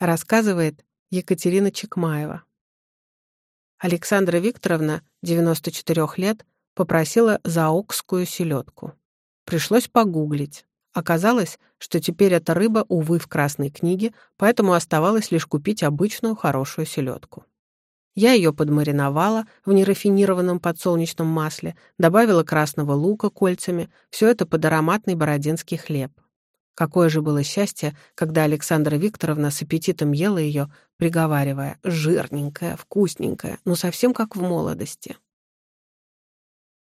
Рассказывает Екатерина Чекмаева. Александра Викторовна, 94 лет, попросила заокскую селедку. Пришлось погуглить. Оказалось, что теперь эта рыба, увы, в красной книге, поэтому оставалось лишь купить обычную хорошую селедку. Я ее подмариновала в нерафинированном подсолнечном масле, добавила красного лука кольцами, все это под ароматный бородинский хлеб. Какое же было счастье, когда Александра Викторовна с аппетитом ела ее, приговаривая «жирненькая, вкусненькая, ну совсем как в молодости».